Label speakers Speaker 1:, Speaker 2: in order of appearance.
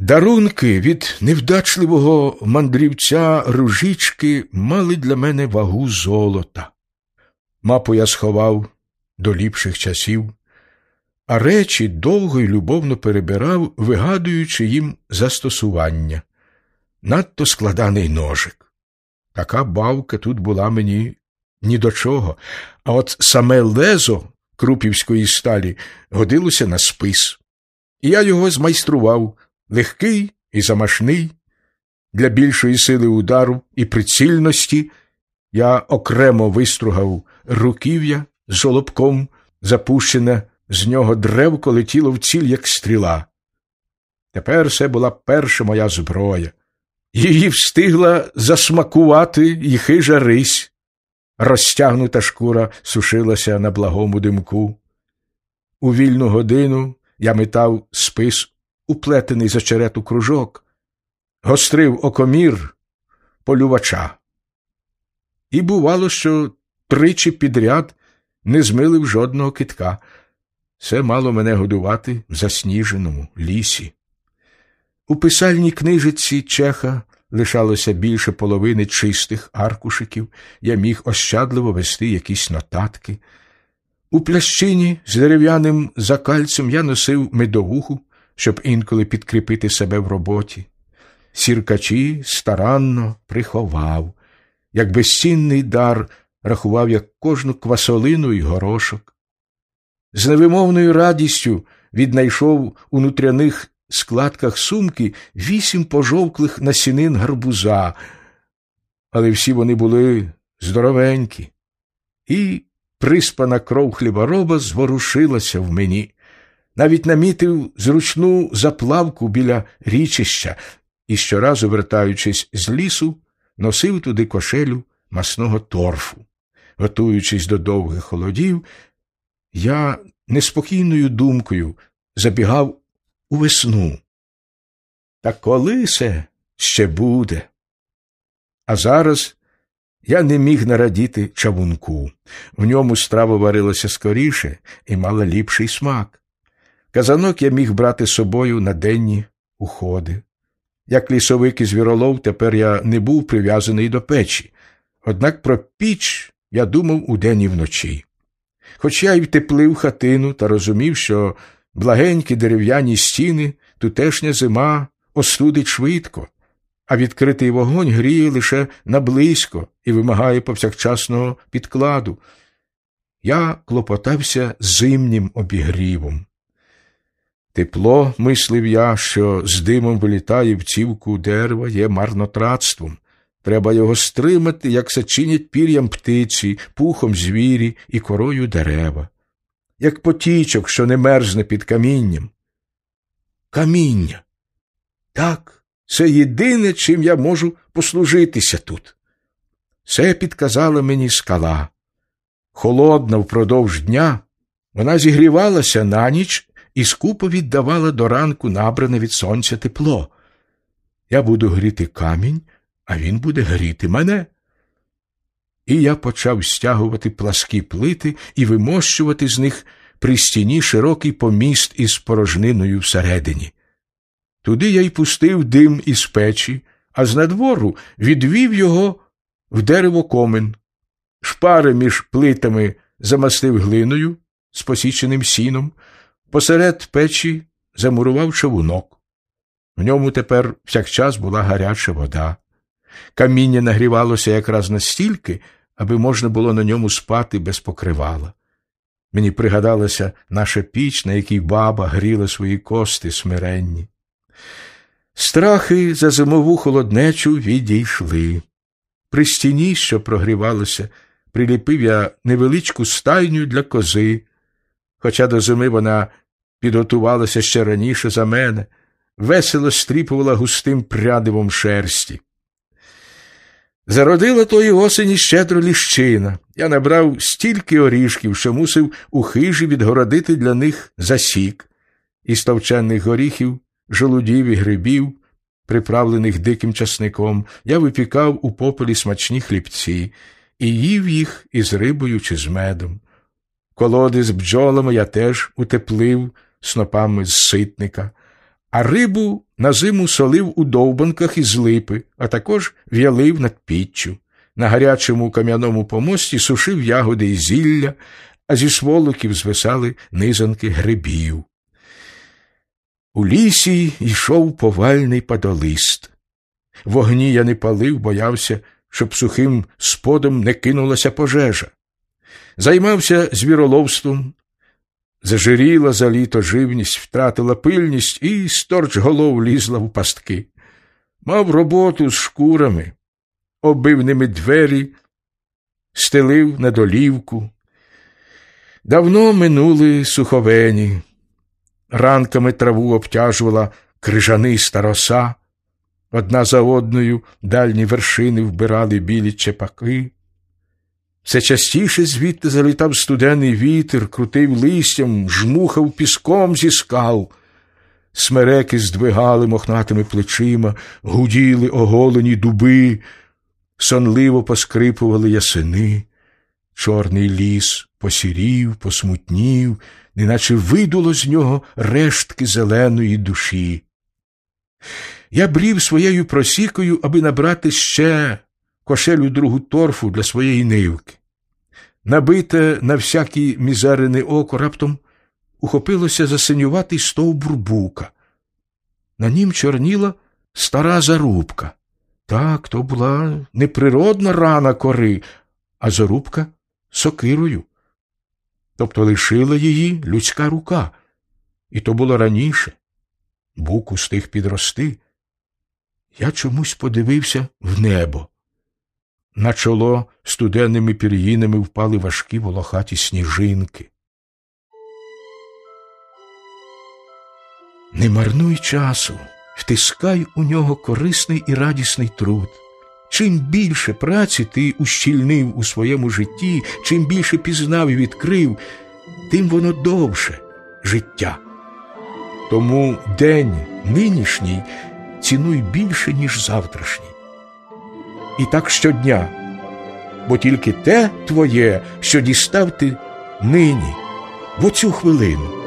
Speaker 1: Дарунки від невдачливого мандрівця ружички мали для мене вагу золота. Мапу я сховав до ліпших часів, а речі довго й любовно перебирав, вигадуючи їм застосування. Надто складаний ножик. Така бавка тут була мені ні до чого, а от саме лезо крупівської сталі годилося на спис. І я його змайстрував легкий і замашний. Для більшої сили удару і прицільності я окремо вистругав руків'я з жолобком, запущене з нього древко летіло в ціль, як стріла. Тепер це була перша моя зброя. Її встигла засмакувати й хижа рись. Розтягнута шкура сушилася на благому димку. У вільну годину я метав спис, уплетений за черету кружок, гострив окомір полювача. І бувало, що тричі підряд не змилив жодного китка. Це мало мене годувати в засніженому лісі. У писальній книжиці Чеха лишалося більше половини чистих аркушиків, я міг ощадливо вести якісь нотатки. У плящині з дерев'яним закальцем я носив медовуху, щоб інколи підкріпити себе в роботі. Сіркачі старанно приховав, як безцінний дар рахував як кожну квасолину і горошок. З невимовною радістю віднайшов у нутряних складках сумки вісім пожовклих насінин гарбуза, але всі вони були здоровенькі, і приспана кров хлібороба зворушилася в мені. Навіть намітив зручну заплавку біля річища і щоразу, вертаючись з лісу, носив туди кошелю масного торфу. Готуючись до довгих холодів, я неспокійною думкою забігав у весну. Та коли це ще буде? А зараз я не міг нарадіти чавунку. В ньому страва варилася скоріше і мала ліпший смак. Казанок я міг брати з собою на денні уходи. Як лісовик і звіролов, тепер я не був прив'язаний до печі, однак про піч я думав удень і вночі. Хоч я й втеплив хатину та розумів, що благенькі дерев'яні стіни, тутешня зима остудить швидко, а відкритий вогонь гріє лише наблизько і вимагає повсякчасного підкладу. Я клопотався зимнім обігрівом. Тепло, мислив я, що з димом вилітає в цівку дерева, є марнотратством. Треба його стримати, як се чинять пір'ям птиці, пухом звірі і корою дерева, як потічок, що не мерзне під камінням. Каміння. Так, це єдине, чим я можу послужитися тут. Це підказала мені скала. Холодна впродовж дня, вона зігрівалася на ніч і скупо віддавала до ранку набране від сонця тепло. Я буду гріти камінь, а він буде гріти мене. І я почав стягувати пласкі плити і вимощувати з них при стіні широкий поміст із порожниною всередині. Туди я й пустив дим із печі, а з надвору відвів його в дерево комен, шпари між плитами замастив глиною з посіченим сіном, посеред печі замурував човунок. В ньому тепер всякчас була гаряча вода. Каміння нагрівалося якраз настільки, аби можна було на ньому спати без покривала. Мені пригадалася наша піч, на якій баба гріла свої кости смиренні. Страхи за зимову холоднечу відійшли. При стіні, що прогрівалося, приліпив я невеличку стайню для кози, хоча до зими вона підготувалася ще раніше за мене, весело стріпувала густим прядивом шерсті. Зародила тої осені щедро ліщина. Я набрав стільки орішків, що мусив у хижі відгородити для них засік, із товчених горіхів, жолудів і грибів, приправлених диким часником, я випікав у попелі смачні хлібці і їв їх із рибою чи з медом. Колоди з бджолами я теж утеплив снопами з ситника, а рибу на зиму солив у довбанках із липи, а також в'ялив над піччю. На гарячому кам'яному помості сушив ягоди і зілля, а зі сволоків звисали низанки грибів. У лісі йшов повальний падолист. Вогні я не палив, боявся, щоб сухим сподом не кинулася пожежа. Займався звіроловством, зажиріла за літо живність, втратила пильність і сторч голов лізла в пастки. Мав роботу з шкурами, оббив ними двері, стелив на долівку. Давно минули суховені, ранками траву обтяжувала крижаниста роса, одна за одною дальні вершини вбирали білі чепаки. Все частіше звідти залітав студений вітер, крутив листям, жмухав піском зі скал. Смереки здвигали мохнатими плечима, гуділи оголені дуби, сонливо поскрипували ясени. Чорний ліс посірів, посмутнів, неначе видуло з нього рештки зеленої душі. Я брів своєю просікою, аби набрати ще кошелю другу торфу для своєї нивки. Набите на всякий мізерине око раптом ухопилося засинюватий стовбур бука. На нім чорніла стара зарубка. Так, то була не природна рана кори, а зарубка сокирою. Тобто лишила її людська рука, і то було раніше. Бук устиг підрости. Я чомусь подивився в небо. На чоло студенними пір'їнами впали важкі волохаті сніжинки. Не марнуй часу, втискай у нього корисний і радісний труд. Чим більше праці ти ущільнив у своєму житті, чим більше пізнав і відкрив, тим воно довше життя. Тому день нинішній цінуй більше, ніж завтрашній. І так щодня, бо тільки те твоє, що дістав ти нині, в оцю хвилину.